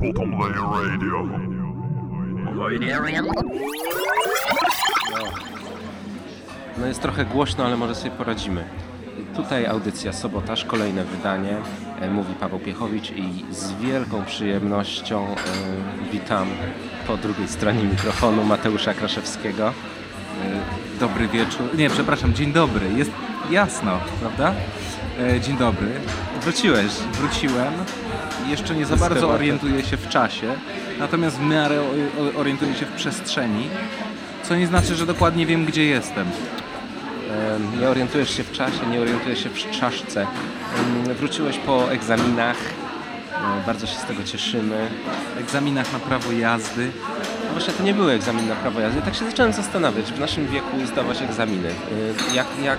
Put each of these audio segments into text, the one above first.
Bottom Layer Radio. No jest trochę głośno, ale może sobie poradzimy. Tutaj audycja Sobotaż, kolejne wydanie. E, Mówi Paweł Piechowicz i z wielką przyjemnością e, witam po drugiej stronie mikrofonu Mateusza Kraszewskiego. E, Dobry wieczór. Nie, przepraszam, dzień dobry. Jest jasno, prawda? E, Dzień dobry. Wróciłeś. Wróciłem. Jeszcze nie za bardzo orientuję się w czasie, natomiast w miarę orientuję się w przestrzeni, co nie znaczy, że dokładnie wiem, gdzie jestem. Nie orientujesz się w czasie, nie orientujesz się w czaszce. Wróciłeś po egzaminach. E, Bardzo się z tego cieszymy. Egzaminach na prawo jazdy. No właśnie to nie były egzaminy na prawo jazdy. Tak się zacząłem zastanawiać, w naszym wieku zdawać egzaminy. Y, Jak, jak,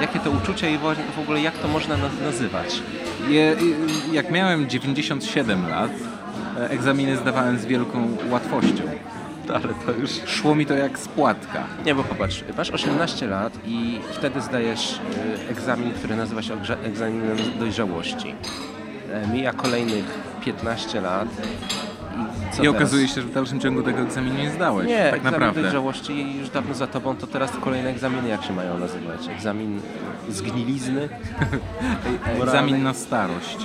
jakie to uczucie i w ogóle jak to można na- nazywać? Je, jak miałem 97 lat, e, egzaminy zdawałem z wielką łatwością. Ale to już... Szło mi to jak spłatka. Nie, bo popatrz, masz 18 lat i wtedy zdajesz y, egzamin, który nazywa się egzaminem dojrzałości. E, Mija kolejnych 15 lat co I teraz? okazuje się, że w dalszym ciągu tego egzaminu nie zdałeś. Nie, tak naprawdę. dojrzałości już dawno za tobą, to teraz kolejne egzaminy jak się mają nazywać? Egzamin zgnilizny? Egzamin na starość.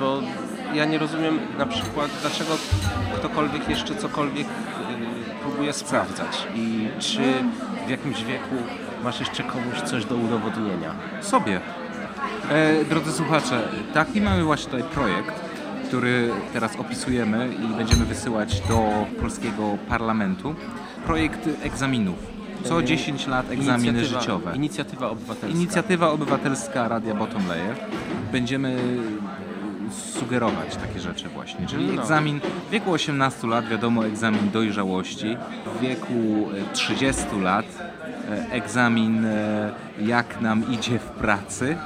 bo ja nie rozumiem na przykład, dlaczego ktokolwiek jeszcze cokolwiek y, próbuje sprawdzać i czy w jakimś wieku masz jeszcze komuś coś do udowodnienia. sobie. E, drodzy słuchacze, taki mamy właśnie tutaj projekt, który teraz opisujemy i będziemy wysyłać do polskiego parlamentu. Projekt egzaminów. Co 10 lat egzaminy Inicjatywa- życiowe. Inicjatywa obywatelska. Inicjatywa obywatelska Radia Bottom Layer. Będziemy sugerować takie rzeczy właśnie, czyli No. egzamin w wieku 18 lat, wiadomo, egzamin dojrzałości, w wieku e, 30 lat e, egzamin e, jak nam idzie w pracy,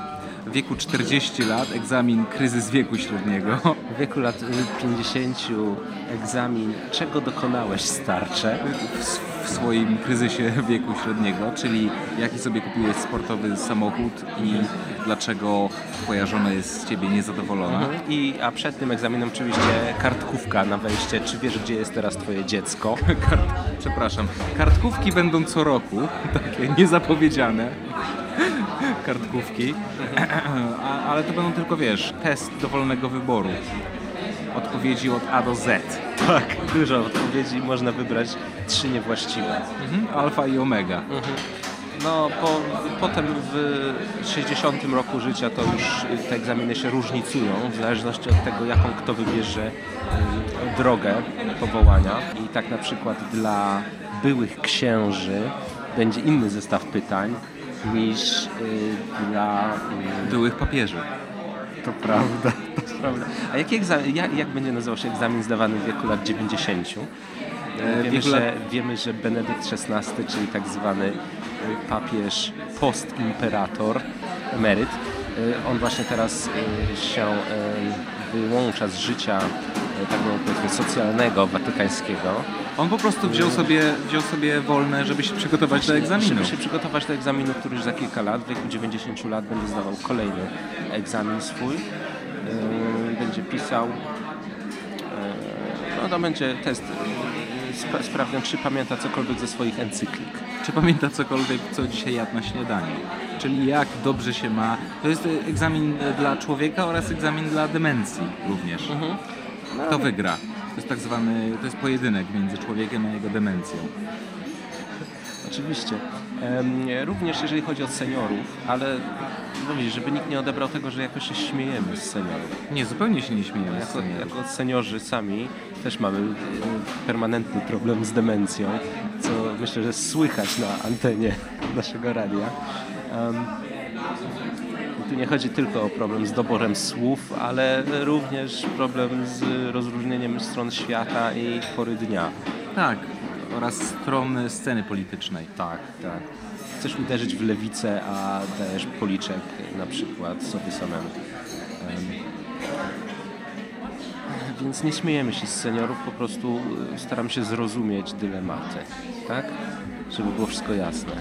w wieku 40 lat egzamin kryzys wieku średniego, W wieku lat y, 50 egzamin czego dokonałeś starcze? w, w swoim kryzysie wieku średniego, czyli jaki sobie kupiłeś sportowy samochód i dlaczego twoja żona jest z ciebie niezadowolona. I, a przed tym egzaminem oczywiście kartkówka na wejście. Czy wiesz, gdzie jest teraz twoje dziecko? Kart, przepraszam, kartkówki będą co roku, takie niezapowiedziane kartkówki, ale to będą tylko, wiesz, test dowolnego wyboru. Odpowiedzi od A do Z. Tak, dużo odpowiedzi, można wybrać trzy niewłaściwe. Mhm. Alfa i omega. No, po, potem w 60 roku życia to już te egzaminy się różnicują w zależności od tego, jaką kto wybierze y, drogę powołania. I tak na przykład dla byłych księży będzie inny zestaw pytań niż y, dla... Y, Byłych papieży. to prawda, to prawda. A jaki egzamin, jak, jak będzie nazywał się egzamin zdawany w wieku lat 90? E, Wiemy, wieku lat- że, wiemy, że Benedykt XVI, czyli tak zwany y, papież postimperator, emeryt, y, on właśnie teraz y, się y, wyłącza z życia y, tak no, powiedzmy socjalnego, watykańskiego. On po prostu wziął sobie, wziął sobie wolne, żeby się przygotować do egzaminu. Żeby się przygotować do egzaminu, który już za kilka lat, w wieku 90 lat będzie zdawał kolejny egzamin swój. Yy, będzie pisał. No to będzie test spra- czy pamięta cokolwiek ze swoich encyklik. Czy pamięta cokolwiek, co dzisiaj jadł na śniadanie? Czyli jak dobrze się ma. To jest e, egzamin e, dla człowieka oraz egzamin dla demencji również. Kto wygra? To jest tak zwany, to jest pojedynek między człowiekiem a jego demencją. Oczywiście. Również jeżeli chodzi o seniorów, ale no żeby nikt nie odebrał tego, że jakoś się śmiejemy z seniorów. Nie, zupełnie się nie śmiejemy z Jako, seniorów. jako seniorzy sami też mamy permanentny problem z demencją, co myślę, że słychać na antenie naszego radia. Tu nie chodzi tylko o problem z doborem słów, ale również problem z rozróżnieniem stron świata i pory dnia. Tak, oraz stron sceny politycznej. Tak, tak. Chcesz uderzyć w lewicę, a dajesz policzek na przykład sobie samemu. Em, Więc nie śmiejemy się z seniorów, po prostu y, staram się zrozumieć dylematy, tak? Żeby było wszystko jasne.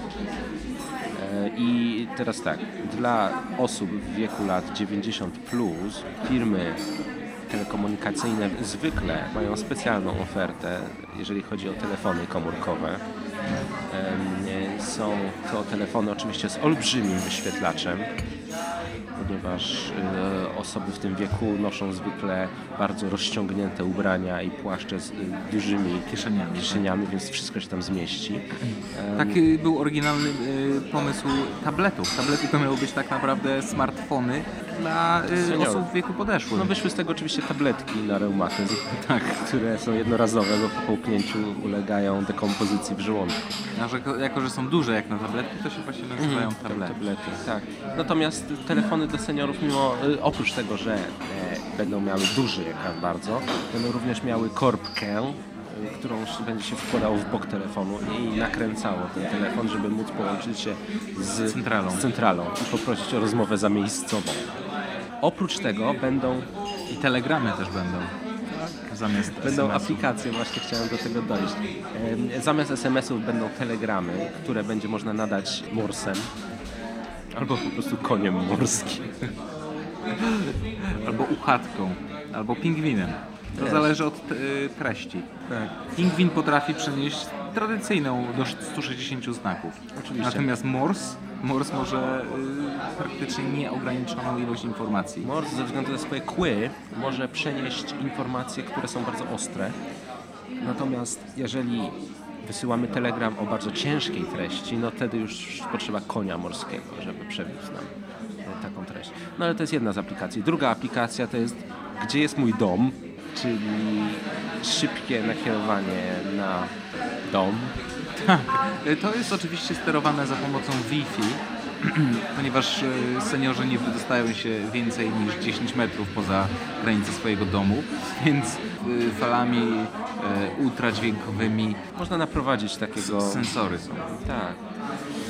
I teraz tak, dla osób w wieku lat 90 plus firmy telekomunikacyjne zwykle mają specjalną ofertę, jeżeli chodzi o telefony komórkowe. Są to telefony oczywiście z olbrzymim wyświetlaczem, ponieważ e, osoby w tym wieku noszą zwykle bardzo rozciągnięte ubrania i płaszcze z e, dużymi Kieszeniami. kieszeniami więc wszystko się tam zmieści. Taki był oryginalny y, pomysł tabletów. Tablety to miały być tak naprawdę smartfony dla y, Seniorów. osób w wieku podeszłym. No wyszły z tego oczywiście tabletki na reumatyzm, tak, które są jednorazowe, bo po połknięciu ulegają dekompozycji w żołądku. A że, jako, że są duże jak na tabletki, to się właśnie nazywają tablety. Tablety, tak. Natomiast telefony do seniorów, mimo y, oprócz tego, że e, będą miały duży ekran bardzo, będą również miały korbkę, y, którą będzie się wkładało w bok telefonu i nakręcało ten telefon, żeby móc połączyć się z Centralą. z centralą i poprosić o rozmowę zamiejscową. Oprócz tego będą I telegramy też będą. Zamiast Będą aplikacje, właśnie chciałem do tego dojść. Zamiast SMS-ów będą telegramy, które będzie można nadać morsem albo po prostu koniem morskim. Albo uchatką, albo pingwinem. To Też. zależy od y, treści. Tak. Pingwin potrafi przenieść tradycyjną do 160 znaków. Oczywiście. Natomiast Morse, Morse może y, praktycznie nieograniczoną ilość informacji. Morse ze względu na swoje kły może przenieść informacje, które są bardzo ostre. Natomiast jeżeli wysyłamy telegram o bardzo ciężkiej treści, no wtedy już potrzeba konia morskiego, żeby przewiózł nam e, taką treść. No ale to jest jedna z aplikacji. Druga aplikacja to jest Gdzie jest mój dom? Czyli szybkie nakierowanie na dom. Y, To jest oczywiście sterowane za pomocą Wi-Fi, ponieważ y, seniorzy nie wydostają się więcej niż 10 metrów poza granice swojego domu, więc y, falami y, ultradźwiękowymi Można naprowadzić takiego... sensory są. Tak.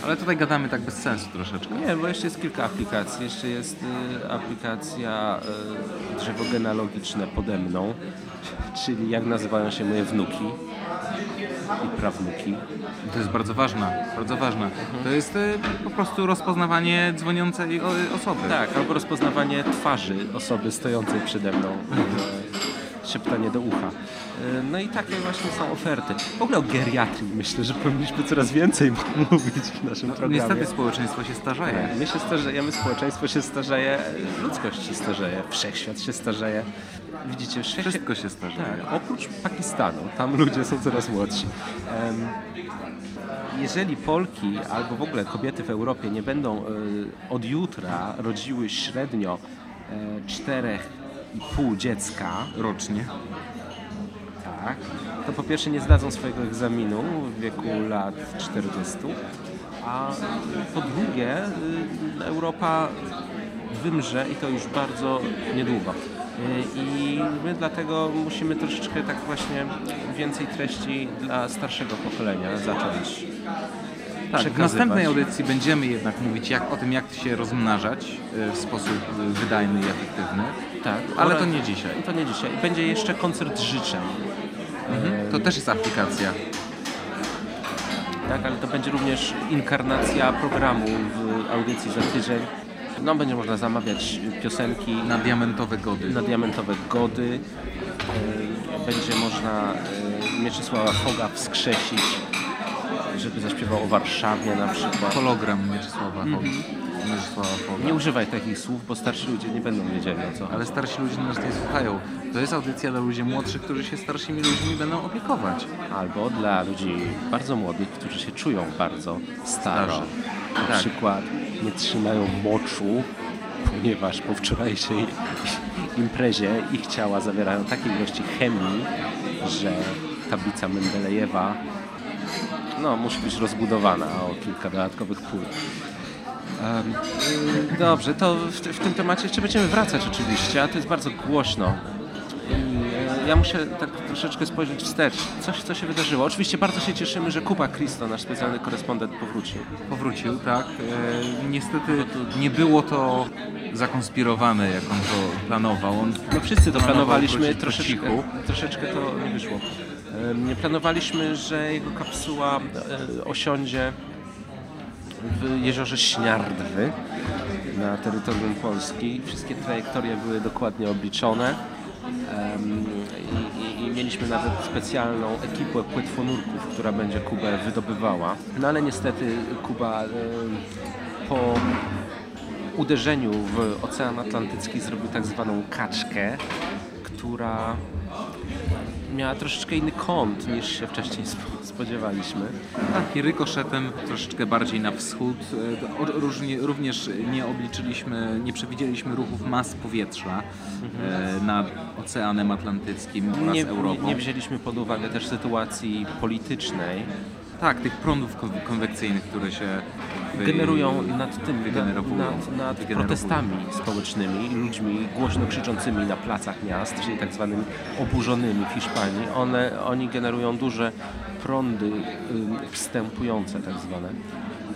Ale tutaj gadamy tak bez sensu troszeczkę. Nie, bo jeszcze jest kilka aplikacji. Jeszcze jest y, aplikacja y, drzewo genealogiczne pode mną, czyli jak nazywają się moje wnuki i prawnuki. To jest bardzo ważna, bardzo ważna. To jest y, po prostu rozpoznawanie dzwoniącej o, osoby. Tak, albo rozpoznawanie twarzy osoby stojącej przede mną. Szeptanie do ucha. E, No i takie właśnie są oferty. W ogóle o geriatrii myślę, że powinniśmy coraz więcej mówić w naszym programie. Niestety społeczeństwo się starzeje. My się starzejemy, społeczeństwo się starzeje, ludzkość się starzeje, wszechświat się starzeje. Widzicie, wszechświat... Wszystko się starzeje. Tak, oprócz Pakistanu, tam ludzie są coraz młodsi. Em, Jeżeli Polki albo w ogóle kobiety w Europie nie będą e, od jutra rodziły średnio e, 4,5 dziecka, Rocznie. tak, to po pierwsze nie zdadzą swojego egzaminu w wieku lat 40, a po drugie y, Europa wymrze i to już bardzo niedługo. Y, I my dlatego musimy troszeczkę tak właśnie więcej treści dla starszego pokolenia zacząć Tak, w następnej audycji będziemy jednak mówić jak, o tym, jak się rozmnażać y, w sposób y, wydajny i efektywny. Tak, Ale to nie dzisiaj. To nie dzisiaj. Będzie jeszcze koncert życzeń. To też jest aplikacja. Tak, ale to będzie również inkarnacja programu w audycji za tydzień. No, będzie można zamawiać piosenki Na diamentowe gody. na diamentowe gody. E, Będzie można e, Mieczysława Foga wskrzesić, żeby zaśpiewał o Warszawie na przykład. Hologram Mieczysława Hoga. Nie używaj takich słów, bo starsi ludzie nie będą wiedzieli o co. Ale starsi ludzie nas nie słuchają. To jest audycja dla ludzi młodszych, którzy się starszymi ludźmi będą opiekować. Albo dla ludzi bardzo młodych, którzy się czują bardzo staro. Starzy. Na Tak. przykład nie trzymają moczu, ponieważ po wczorajszej imprezie ich ciała zawierają takie ilości chemii, że tablica Mendelejewa no, musi być rozbudowana o kilka dodatkowych pól. Dobrze, to w, w tym temacie jeszcze będziemy wracać oczywiście, a to jest bardzo głośno. E, ja muszę tak troszeczkę spojrzeć wstecz. Coś, co się wydarzyło. Oczywiście bardzo się cieszymy, że Kuba Christo, nasz specjalny korespondent, powrócił. Powrócił, tak. E, niestety nie było to zakonspirowane, jak on to planował. On No wszyscy to planowaliśmy, troszeczkę, troszeczkę to nie wyszło. Planowaliśmy, że jego kapsuła e, osiądzie w jeziorze Śniardwy na terytorium Polski. Wszystkie trajektorie były dokładnie obliczone. I, i, I mieliśmy nawet specjalną ekipę płetwonurków, która będzie Kubę wydobywała. No ale niestety Kuba po uderzeniu w Ocean Atlantycki zrobił tak zwaną kaczkę, która miała troszeczkę inny kąt niż się wcześniej spo- spodziewaliśmy. Tak, i rykoszetem troszeczkę bardziej na wschód. E, również nie obliczyliśmy, nie przewidzieliśmy ruchów mas powietrza e, nad Oceanem Atlantyckim oraz Mhm. Nie, nie, Europą. nie wzięliśmy pod uwagę też sytuacji politycznej. Tak, tych prądów kon- konwekcyjnych, które się wy- Generują nad tym, wygenerowują. nad, nad Wygenerowują. protestami społecznymi, ludźmi głośno krzyczącymi na placach miast, czyli tak zwanymi oburzonymi w Hiszpanii. One, oni generują duże prądy wstępujące tak zwane,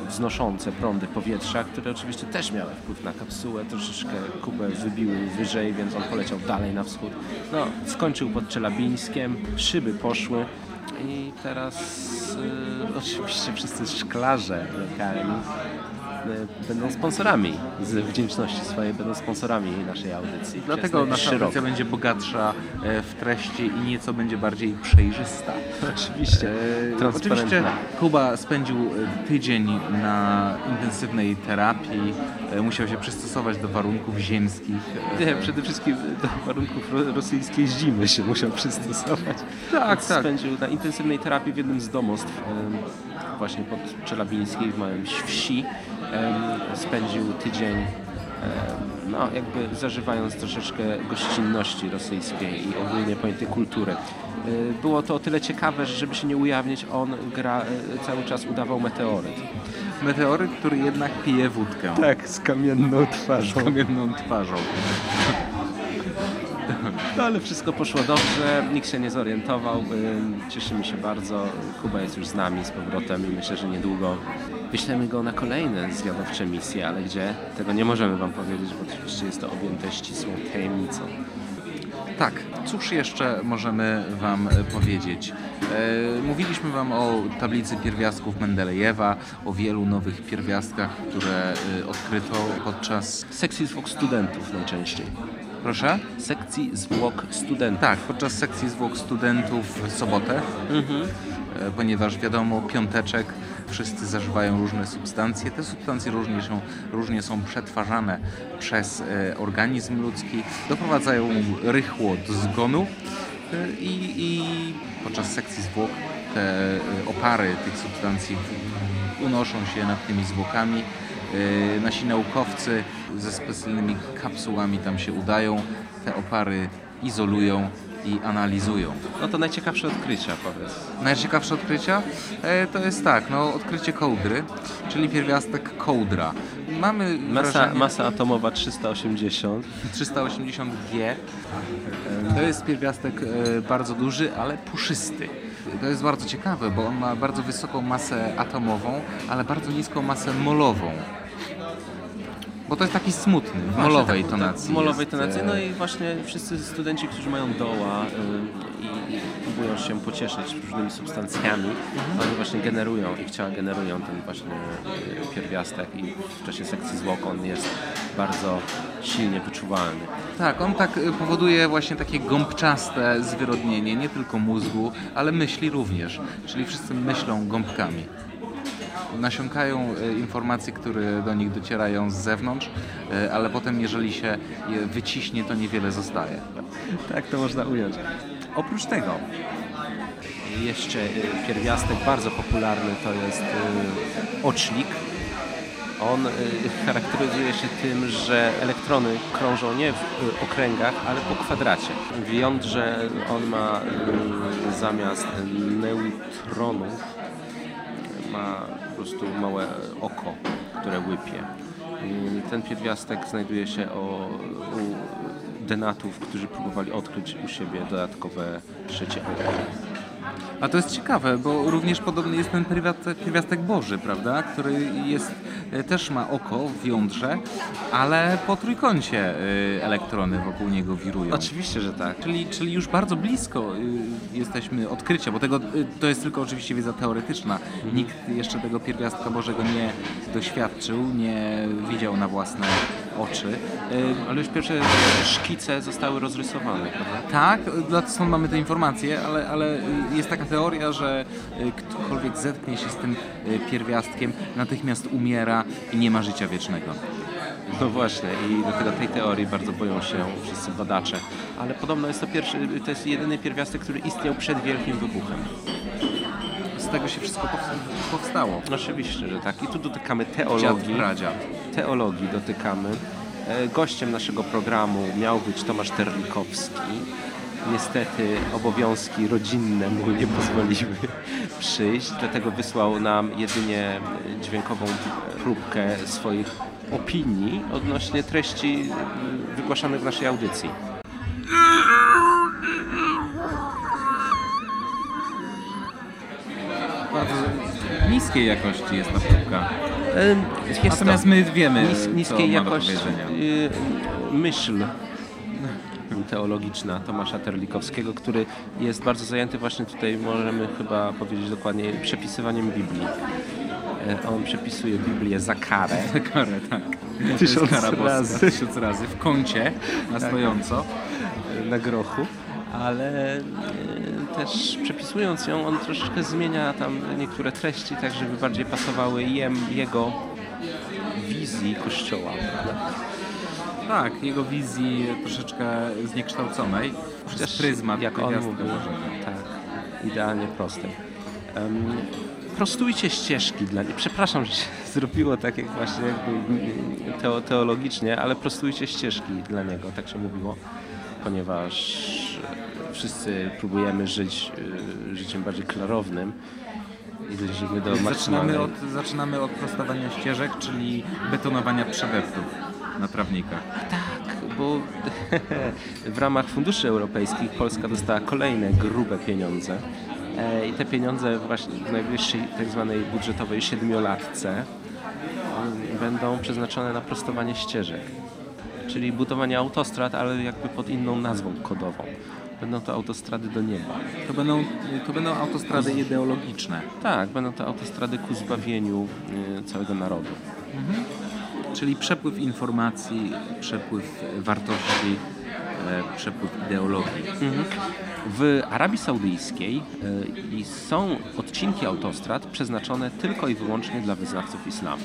wznoszące prądy powietrza, które oczywiście też miały wpływ na kapsułę, troszeczkę Kubę wybiły wyżej, więc on poleciał dalej na wschód. No, skończył pod Czelabińskiem, szyby poszły i teraz y, oczywiście wszyscy szklarze lokalni będą sponsorami z wdzięczności swojej, będą sponsorami naszej audycji. Dlatego nasza audycja będzie bogatsza e, w treści i nieco będzie bardziej przejrzysta. Oczywiście, E. Oczywiście Kuba spędził e, tydzień na intensywnej terapii, musiał się przystosować do warunków ziemskich. Nie, przede wszystkim do warunków ro- rosyjskiej zimy się musiał przystosować. Tak, tak. Spędził na intensywnej terapii w jednym z domostw właśnie pod Czelabińskiej w małej wsi. Em, Spędził tydzień em, no, jakby zażywając troszeczkę gościnności rosyjskiej i ogólnie pojętej kultury. Y, Było to o tyle ciekawe, że żeby się nie ujawnić, on gra, cały czas udawał meteoryt. Meteoryt, który jednak pije wódkę. Tak, z kamienną twarzą. Z kamienną twarzą. No ale wszystko poszło dobrze, nikt się nie zorientował. ym, Cieszymy się bardzo. Kuba jest już z nami z powrotem i myślę, że niedługo wyślemy go na kolejne zwiadowcze misje, ale gdzie? Tego nie możemy Wam powiedzieć, bo oczywiście jest to objęte ścisłą tajemnicą. Tak, cóż jeszcze możemy Wam e, powiedzieć? E, mówiliśmy Wam o tablicy pierwiastków Mendelejewa, o wielu nowych pierwiastkach, które e, odkryto podczas... Sekcji zwłok studentów najczęściej. Proszę? Sekcji zwłok studentów. Tak, podczas sekcji zwłok studentów w sobotę, e, ponieważ wiadomo, piąteczek, wszyscy zażywają różne substancje. Te substancje różnie są, różnie są przetwarzane przez e, organizm ludzki, doprowadzają rychło do zgonu e, i, i podczas sekcji zwłok te e, opary tych substancji unoszą się nad tymi zwłokami. Nasi naukowcy ze specjalnymi kapsułami tam się udają, te opary izolują i analizują. No to najciekawsze odkrycia, powiedz. Najciekawsze odkrycia e, to jest tak, no odkrycie kołdry, czyli pierwiastek kołdra. Mamy Masa, wrażenie, masa atomowa 380. 380G. To jest pierwiastek e, bardzo duży, ale puszysty. To jest bardzo ciekawe, bo on ma bardzo wysoką masę atomową, ale bardzo niską masę molową. Bo to jest taki smutny, w molowej tak, tonacji. tak, Molowej tonacji. e, No i właśnie wszyscy studenci, którzy mają doła y, i, i próbują się pocieszyć różnymi substancjami, oni właśnie generują, ich ciała generują ten właśnie y, pierwiastek i w czasie sekcji zwłok on jest bardzo silnie wyczuwalny. Tak, on tak y, powoduje właśnie takie gąbczaste zwyrodnienie, nie tylko mózgu, ale myśli również. Czyli wszyscy myślą gąbkami. Nasiąkają y, informacje, które do nich docierają z zewnątrz, y, ale potem jeżeli się je wyciśnie, to niewiele zostaje. Tak to można ująć. Oprócz tego jeszcze y, pierwiastek bardzo popularny to jest ocznik. On charakteryzuje się tym, że elektrony krążą nie w okręgach, ale po kwadracie. W jądrze on ma zamiast neutronów ma po prostu małe oko, które łypie. Ten pierwiastek znajduje się o, u denatów, którzy próbowali odkryć u siebie dodatkowe trzecie oko. A to jest ciekawe, bo również podobny jest ten pierwiastek, pierwiastek Boży, prawda? Który jest e, też ma oko w jądrze, ale po trójkącie e, elektrony wokół niego wirują. Oczywiście, że tak. Czyli, czyli już bardzo blisko y, jesteśmy odkrycia, bo tego, to jest tylko oczywiście wiedza teoretyczna. Nikt jeszcze tego pierwiastka Bożego nie doświadczył, nie widział na własne oczy. Y, Ale już pierwsze szkice zostały rozrysowane, prawda? Tak, stąd mamy te informacje, ale, ale y, jest taka teoria, że y, ktokolwiek zetknie się z tym pierwiastkiem, natychmiast umiera i nie ma życia wiecznego. No właśnie i dlatego tej teorii bardzo boją się wszyscy badacze. Ale podobno jest to pierwszy, to jest jedyny pierwiastek, który istniał przed Wielkim Wybuchem. Tego się wszystko powst- powstało. Oczywiście, że tak. I tu dotykamy teologii. Teologii dotykamy. E, Gościem naszego programu miał być Tomasz Terlikowski. Niestety obowiązki rodzinne mu nie pozwoliły przyjść, dlatego wysłał nam jedynie dźwiękową próbkę swoich opinii odnośnie treści e, wygłaszanych w naszej audycji. Niskiej jakości jest ta próbka. Jest Natomiast my wiemy, nis, niskiej jakości y, myśl teologiczna Tomasza Terlikowskiego, który jest bardzo zajęty właśnie tutaj, możemy chyba powiedzieć dokładnie, przepisywaniem Biblii. E, On przepisuje Biblię za karę. Karę, tak. Tysiąc Kara boska, razy. Tysiąc razy. W kącie, na stojąco. na grochu, ale e, też przepisując ją, on troszeczkę zmienia tam niektóre treści, tak żeby bardziej pasowały jem, jego wizji Kościoła. Tak, jego wizji troszeczkę zniekształconej przez pryzmat jak on mówił, tak, idealnie prostym. Em, prostujcie ścieżki dla nich. Przepraszam, że się zrobiło tak jak właśnie jakby mm, teo, teologicznie, ale prostujcie ścieżki dla niego, tak się mówiło, ponieważ wszyscy próbujemy żyć y, życiem bardziej klarownym i dążymy do Zaczynamy od, zaczynamy od prostowania ścieżek, czyli betonowania przedeptów na trawnikach. Tak, bo w ramach funduszy europejskich Polska dostała kolejne grube pieniądze. E, I te pieniądze właśnie w najbliższej tak zwanej budżetowej siedmiolatce mm, będą przeznaczone na prostowanie ścieżek. Czyli budowanie autostrad, ale jakby pod inną nazwą kodową. Będą to autostrady do nieba. To będą, to będą autostrady ideologiczne. Tak, będą to autostrady ku zbawieniu y, całego narodu. Czyli przepływ informacji, przepływ wartości, e, przepływ ideologii. W Arabii Saudyjskiej i są odcinki autostrad przeznaczone tylko i wyłącznie dla wyznawców islamu.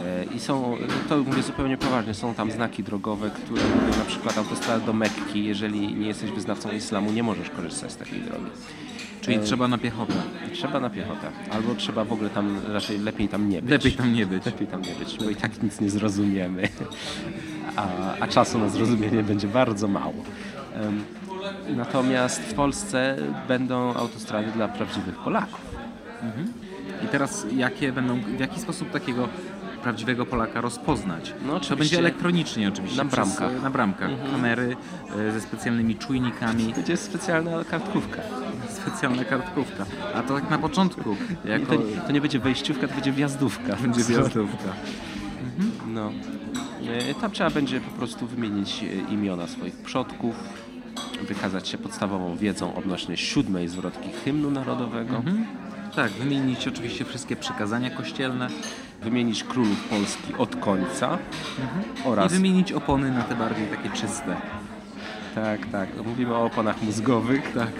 Y, I są, to mówię zupełnie poważnie, są tam znaki drogowe, które mówią na przykład autostrada do Mekki, jeżeli nie jesteś wyznawcą islamu, nie możesz korzystać z takiej drogi. Czyli trzeba na piechotę. Trzeba na piechotę, albo trzeba w ogóle tam, raczej lepiej tam nie być. Lepiej tam nie być. Lepiej tam nie być, bo i tak nic nie zrozumiemy, a, a czasu na zrozumienie będzie bardzo mało. Natomiast w Polsce będą autostrady dla prawdziwych Polaków. I teraz jakie będą, w jaki sposób takiego prawdziwego Polaka rozpoznać? No, to będzie elektronicznie oczywiście. na przez- bramkach. na bramkach. Kamery e, ze specjalnymi czujnikami, Będzie specjalna kartkówka. specjalna kartkówka. A to tak na początku, jako to, to nie będzie wejściówka, to będzie wjazdówka. będzie wjazdówka. No. E, Tam trzeba będzie po prostu wymienić e, imiona swoich przodków, wykazać się podstawową wiedzą odnośnie siódmej zwrotki hymnu narodowego, Tak, wymienić oczywiście wszystkie przykazania kościelne wymienić królów Polski od końca i oraz... wymienić opony na te bardziej takie czyste. Tak, tak. Mówimy o oponach mózgowych. Tak.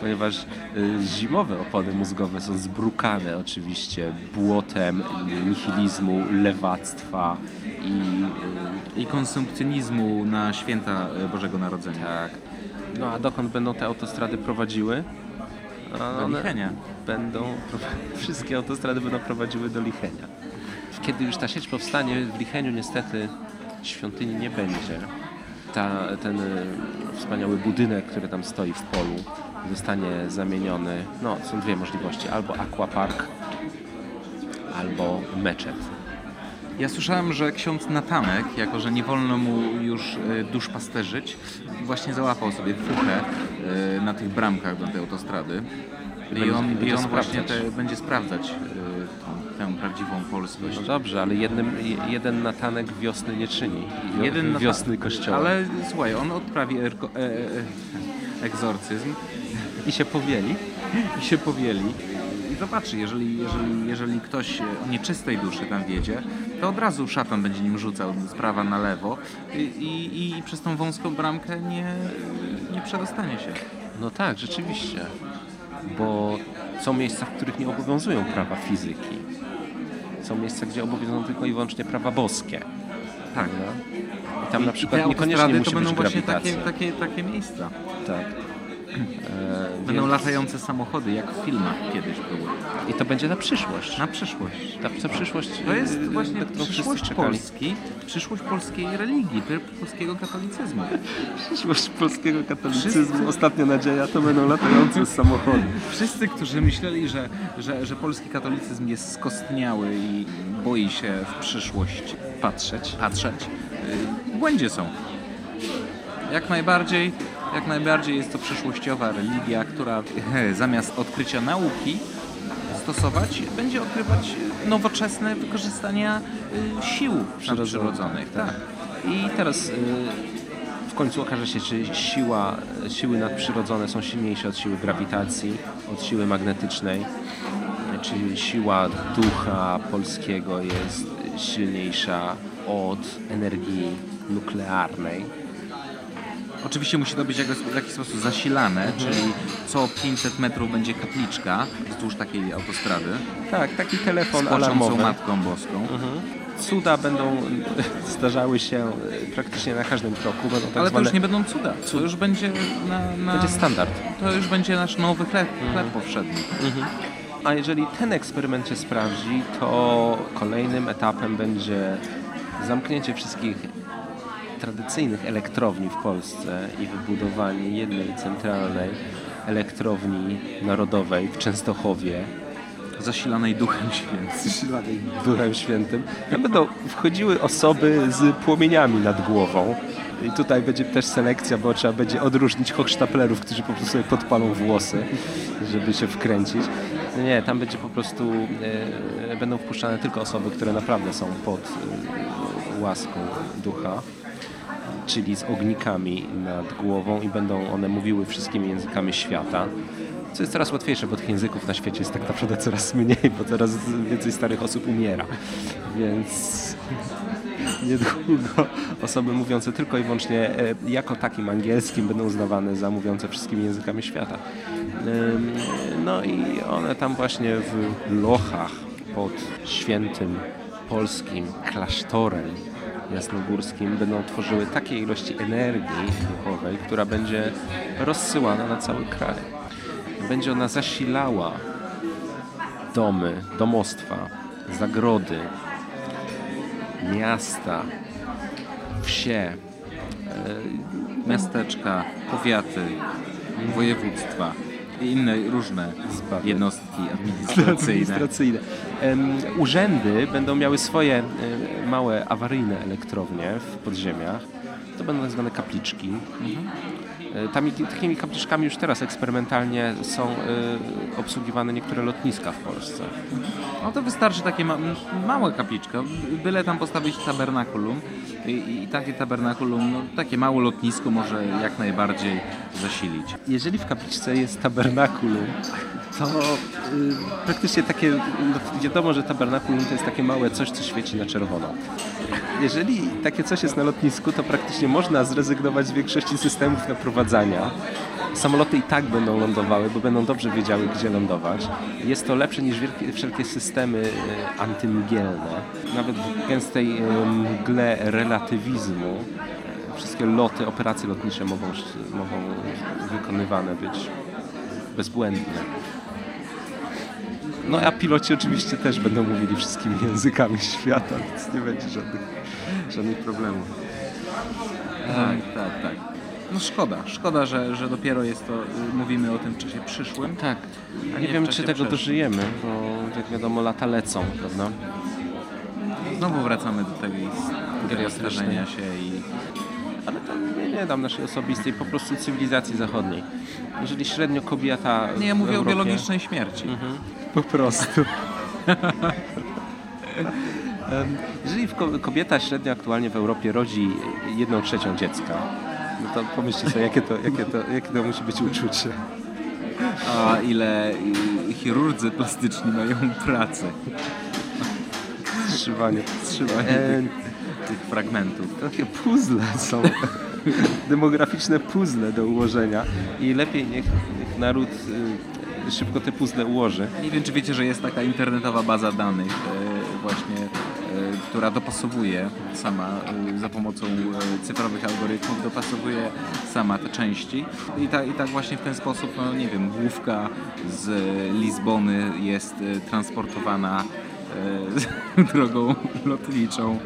Ponieważ y, zimowe opony mózgowe są zbrukane oczywiście błotem nihilizmu, lewactwa i y, I konsumpcjonizmu na święta e, Bożego Narodzenia. tak. No a dokąd będą te autostrady prowadziły? Do Lichenia. Będą, wszystkie autostrady będą prowadziły do Lichenia. Kiedy już ta sieć powstanie, w Licheniu niestety świątyni nie będzie. Ta, ten y, wspaniały budynek, który tam stoi w polu, zostanie zamieniony. No, są dwie możliwości: albo aquapark, albo meczet. Ja słyszałem, że ksiądz Natanek, jako że nie wolno mu już e, duszpasterzyć, właśnie załapał sobie fuchę e, na tych bramkach do tej autostrady. I on, będzie i on właśnie sprawdzać. te, będzie sprawdzać e, tą, tę prawdziwą polskość. No dobrze, ale jednym, je- jeden natanek wiosny nie czyni. Jeden wiosny kościoła. Ale słuchaj, on odprawi erko, e, e, egzorcyzm I się powieli. i się powieli. I zobaczy, jeżeli, jeżeli, jeżeli ktoś o nieczystej duszy tam wiedzie, to od razu szatan będzie nim rzucał z prawa na lewo i, i, i przez tą wąską bramkę nie, nie przedostanie się. No tak, rzeczywiście. Bo są miejsca, w których nie obowiązują prawa fizyki. Są miejsca, gdzie obowiązują tylko i wyłącznie prawa boskie. Tak. No. I tam I- na i przykład te niekoniecznie musi to będą być właśnie takie, takie, takie miejsca. Tak. E, Będą latające samochody, jak w filmach kiedyś były. I to będzie na przyszłość. Na przyszłość. Ta, ta przyszłość, To jest y, właśnie przyszłość. Polski, przyszłość polskiej religii, polskiego katolicyzmu. Przyszłość polskiego katolicyzmu, Wszyscy- ostatnia nadzieja to będą latające samochody. Wszyscy, którzy myśleli, że, że, że polski katolicyzm jest skostniały i boi się w przyszłość Patrzeć. patrzeć, y, błędzie są. Jak najbardziej, jak najbardziej jest to przyszłościowa religia, która he, zamiast odkrycia nauki stosować, będzie odkrywać nowoczesne wykorzystania y, sił nadprzyrodzonych. tak. Tak. I teraz y, w końcu okaże się, czy siła, siły nadprzyrodzone są silniejsze od siły grawitacji, od siły magnetycznej, czy siła ducha polskiego jest silniejsza od energii nuklearnej. Oczywiście musi to być jakoś, w jakiś sposób zasilane, czyli co 500 metrów będzie kapliczka wzdłuż takiej autostrady Tak, taki z telefon płaczącą alarmowy. Matką Boską. Cuda będą zdarzały się praktycznie na każdym kroku. Będą tak Ale to zwane, już nie będą cuda. To już będzie na, na, będzie standard. To już będzie nasz nowy chleb, chleb powszedni. A jeżeli ten eksperyment się sprawdzi, to kolejnym etapem będzie zamknięcie wszystkich tradycyjnych elektrowni w Polsce i wybudowanie jednej centralnej elektrowni narodowej w Częstochowie, Zasilanej Duchem Świętym. zasilanej Duchem Świętym. Tam będą wchodziły osoby z płomieniami nad głową. I tutaj będzie też selekcja, bo trzeba będzie odróżnić hochsztaplerów, którzy po prostu sobie podpalą włosy, żeby się wkręcić. No Nie, tam będzie po prostu, e, będą wpuszczane tylko osoby, które naprawdę są pod e, łaską ducha, czyli z ognikami nad głową i będą one mówiły wszystkimi językami świata. Co jest coraz łatwiejsze, bo tych języków na świecie jest tak naprawdę coraz mniej, bo coraz więcej starych osób umiera. Więc niedługo osoby mówiące tylko i wyłącznie e, jako takim angielskim będą uznawane za mówiące wszystkimi językami świata. No i one tam właśnie w lochach pod świętym polskim klasztorem jasnogórskim będą tworzyły takie ilości energii duchowej, która będzie rozsyłana na cały kraj. Będzie ona zasilała domy, domostwa, zagrody, miasta, wsie, Miasteczka, powiaty, województwa i inne różne jednostki administracyjne. administracyjne. Urzędy będą miały swoje małe awaryjne elektrownie w podziemiach. To będą tak zwane kapliczki. E, Tami, takimi kapliczkami już teraz eksperymentalnie są e, obsługiwane niektóre lotniska w Polsce. No to wystarczy takie ma małe kapliczka, byle tam postawić tabernakulum i, i takie tabernakulum, no, takie małe lotnisko może jak najbardziej zasilić. Jeżeli w kapliczce jest tabernakulum, to y, praktycznie takie, no, wiadomo, że tabernakulum to jest takie małe coś, co świeci na czerwono. Jeżeli takie coś jest na lotnisku, to praktycznie można zrezygnować z większości systemów naprowadzania. Samoloty i tak będą lądowały, bo będą dobrze wiedziały, gdzie lądować. Jest to lepsze niż wielkie, wszelkie systemy y, antymgielne. Nawet w gęstej y, mgle relatywizmu y, wszystkie loty, operacje lotnicze mogą, mogą wykonywane być bezbłędne. No a piloci oczywiście też będą mówili wszystkimi językami świata, więc nie będzie żadnych, żadnych problemów. Tak, tak, tak. No szkoda, szkoda, że, że dopiero jest to, y, mówimy o tym czasie przyszłym. Tak, A nie nie wiem czy tego przeszłym. dożyjemy, bo jak wiadomo lata lecą, prawda? Znowu wracamy do tej Geriatrycznej. starzenia się i Ale to nie, nie dam naszej osobistej, po prostu cywilizacji zachodniej. Jeżeli średnio kobieta Nie, ja mówię o biologicznej śmierci. Po prostu. Jeżeli kobieta średnio aktualnie w Europie rodzi jedną trzecią dziecka, no to pomyślcie sobie, jakie to, jakie to, jakie to musi być uczucie. A ile chirurdzy plastyczni mają pracy. Zszywanie. Zszywanie E, Tych fragmentów. takie puzzle są. Demograficzne puzzle do ułożenia i lepiej niech, niech naród y, szybko te puzzle ułoży. Nie wiem, czy wiecie, że jest taka internetowa baza danych e, właśnie, e, która dopasowuje sama e, za pomocą cyfrowych algorytmów, dopasowuje sama te części. I, ta, I tak właśnie w ten sposób, no nie wiem, główka z Lizbony jest transportowana drogą lotniczą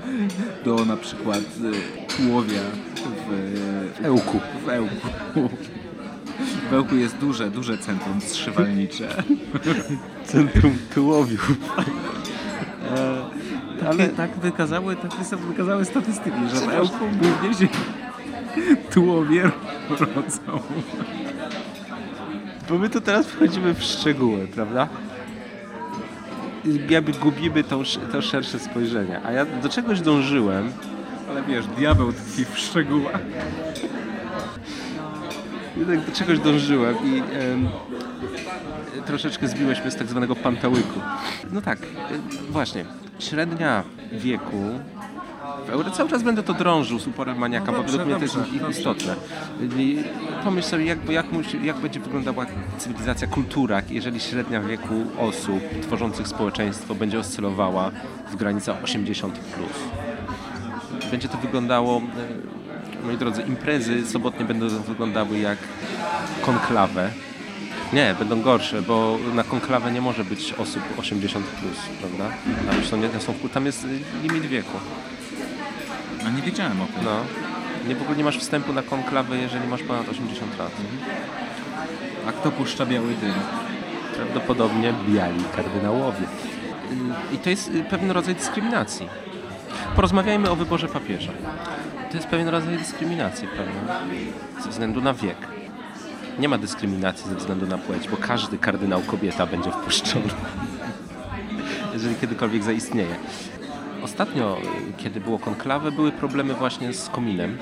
do na przykład Tułowia w Ełku. W Ełku. W Ełku jest duże, duże centrum zszywalnicze. Centrum Tułowiów. Ale tak wykazały, tak wykazały statystyki, że w Ełku głównie się tułowie rodzą. Bo my tu teraz wchodzimy w szczegóły, prawda? Jakby gubimy tą, to szersze spojrzenie. A ja do czegoś dążyłem, Ale wiesz, diabeł tkwi w szczegółach. Jednak do czegoś dążyłem i em, troszeczkę zbiłeś mnie z tak zwanego pantałyku. No tak, y, właśnie. Średnia wieku w Euro cały czas będę to drążył z uporem maniaka, No bo dobrze, według mnie to jest dobrze, istotne. I pomyśl sobie, jak, jak, jak będzie wyglądała cywilizacja, kultura, jeżeli średnia wieku osób tworzących społeczeństwo będzie oscylowała w granicach 80+. Plus. Będzie to wyglądało, e, moi drodzy, imprezy sobotnie będą wyglądały jak konklawę. Nie, będą gorsze, bo na konklawę nie może być osób 80 plus, prawda? Tam, są, nie, są, tam jest limit wieku. A nie wiedziałem o tym. No. Nie, w ogóle nie masz wstępu na konklawę, jeżeli masz ponad 80 lat. A kto puszcza biały dym? Prawdopodobnie biali kardynałowie. I to jest pewien rodzaj dyskryminacji. Porozmawiajmy o wyborze papieża. To jest pewien rodzaj dyskryminacji, prawda? Ze względu na wiek. Nie ma dyskryminacji ze względu na płeć, bo każdy kardynał kobieta będzie wpuszczony. Jeżeli kiedykolwiek zaistnieje. Ostatnio, kiedy było konklawę, były problemy właśnie z kominem.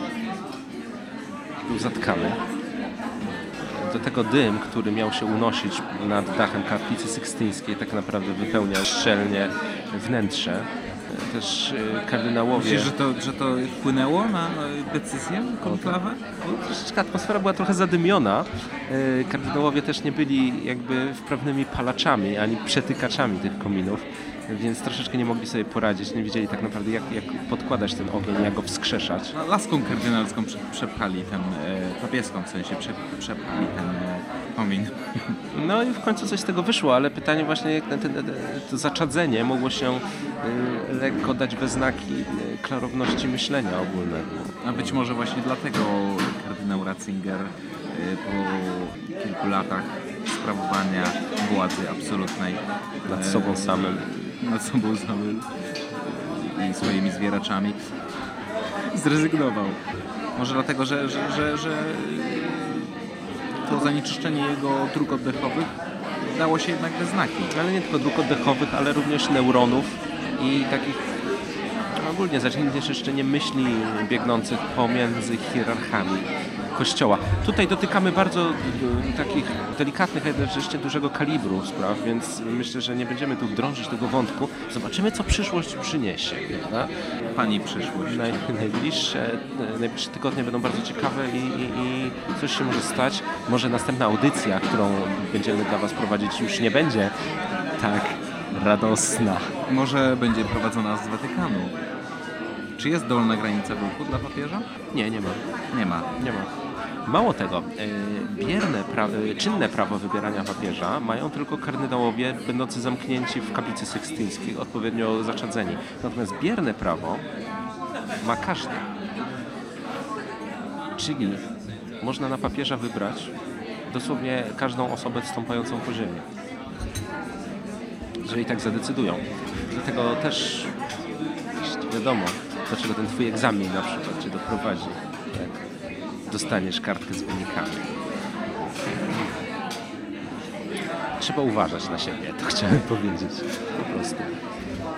Był zatkany. Do tego dym, który miał się unosić nad dachem kaplicy sykstyńskiej, tak naprawdę wypełniał szczelnie wnętrze. Też y, kardynałowie... Myślisz, że to, że to wpłynęło na decyzję konklawę? No, Troszeczkę atmosfera była trochę zadymiona. E, Kardynałowie też nie byli jakby wprawnymi palaczami ani przetykaczami tych kominów, więc troszeczkę nie mogli sobie poradzić. Nie wiedzieli tak naprawdę jak, jak podkładać ten ogień, jak go wskrzeszać. No, Laską kardynalską prze, przepchali ten, e, papieską w sensie, prze, przepchali ten No i w końcu coś z tego wyszło, ale pytanie właśnie, jak to zaczadzenie mogło się y, lekko dać we znaki y, klarowności myślenia ogólnego. A być może właśnie dlatego kardynał Ratzinger e, po kilku latach sprawowania władzy absolutnej Nad sobą samym. nad sobą samym i swoimi zwieraczami zrezygnował. Może dlatego, że, że, że, że to zanieczyszczenie jego dróg oddechowych dało się jednak we znaki. Ale nie tylko dróg oddechowych, ale również neuronów i takich ogólnie zanieczyszczenie myśli biegnących pomiędzy hierarchami Kościoła. Tutaj dotykamy bardzo y, takich delikatnych, a jednocześnie dużego kalibru spraw, więc myślę, że nie będziemy tu drążyć tego wątku. Zobaczymy, co przyszłość przyniesie. Prawda? Pani przyszłość. Naj, najbliższe, najbliższe tygodnie będą bardzo ciekawe i, i, i coś się może stać. Może następna audycja, którą będziemy dla Was prowadzić, już nie będzie tak radosna. Może będzie prowadzona z Watykanu. Czy jest dolna granica wieku dla papieża? Nie, nie ma. Nie ma. Nie ma. Mało tego, e, bierne, pra, e, czynne prawo wybierania papieża mają tylko kardynałowie będący zamknięci w kaplicy sykstyńskiej, odpowiednio zaczadzeni. Natomiast bierne prawo ma każdy. Czyli można na papieża wybrać dosłownie każdą osobę stąpającą po ziemi. Jeżeli tak zadecydują. Dlatego też wiadomo, do czego ten twój egzamin na przykład cię doprowadzi. Jak dostaniesz kartkę z wynikami. Trzeba uważać na siebie, to chciałem powiedzieć po prostu.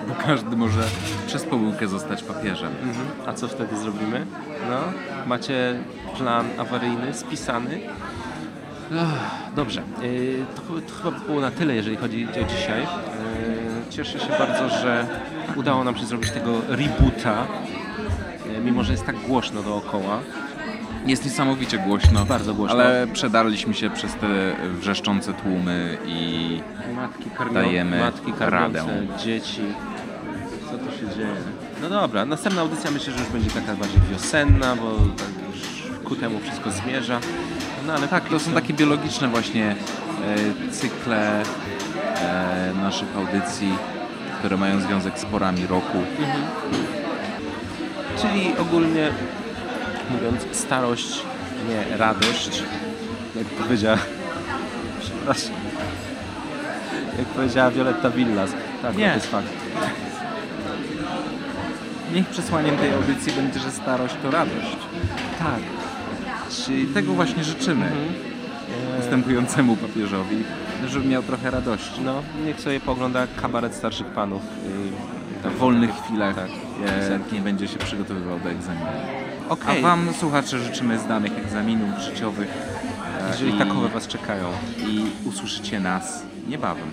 bo każdy może przez pomyłkę zostać papieżem. Mhm. A co wtedy zrobimy? No, macie plan awaryjny, spisany? Ach, Dobrze, yy, to, to chyba było na tyle, jeżeli chodzi o dzisiaj. Yy, Cieszę się bardzo, że udało nam się zrobić tego rebota, yy, mimo że jest tak głośno dookoła. Jest niesamowicie głośno. Bardzo głośno. Ale przedarliśmy się przez te wrzeszczące tłumy i Matki karmią, Dajemy matki radę. dzieci. Co tu się dzieje? No dobra, następna audycja myślę, że już będzie taka bardziej wiosenna, bo tak już ku temu wszystko zmierza. No ale tak, to są takie biologiczne właśnie e, cykle e, naszych audycji, które mają związek z porami roku. Czyli ogólnie mówiąc, starość, nie radość, jak powiedziała, przepraszam, jak powiedziała Violetta Villas. Tak, Nie. to jest fakt. Niech przesłaniem tej audycji będzie, że starość to radość. Tak. Czyli tego właśnie życzymy następującemu papieżowi, żeby miał trochę radości. No, niech sobie pogląda kabaret starszych panów. Tam W wolnych chwilach, Tak. jak nie będzie się przygotowywał do egzaminu. Okej. A Wam, słuchacze, życzymy zdanych egzaminów życiowych. e, Jeżeli i, takowe Was czekają. I usłyszycie nas niebawem.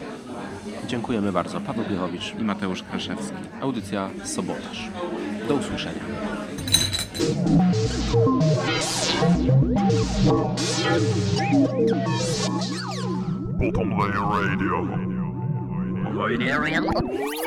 Dziękujemy bardzo. Paweł Biechowicz. I Mateusz Kraszewski. Audycja Sobotaż. Do usłyszenia. Bottom Layer Radio. Radio.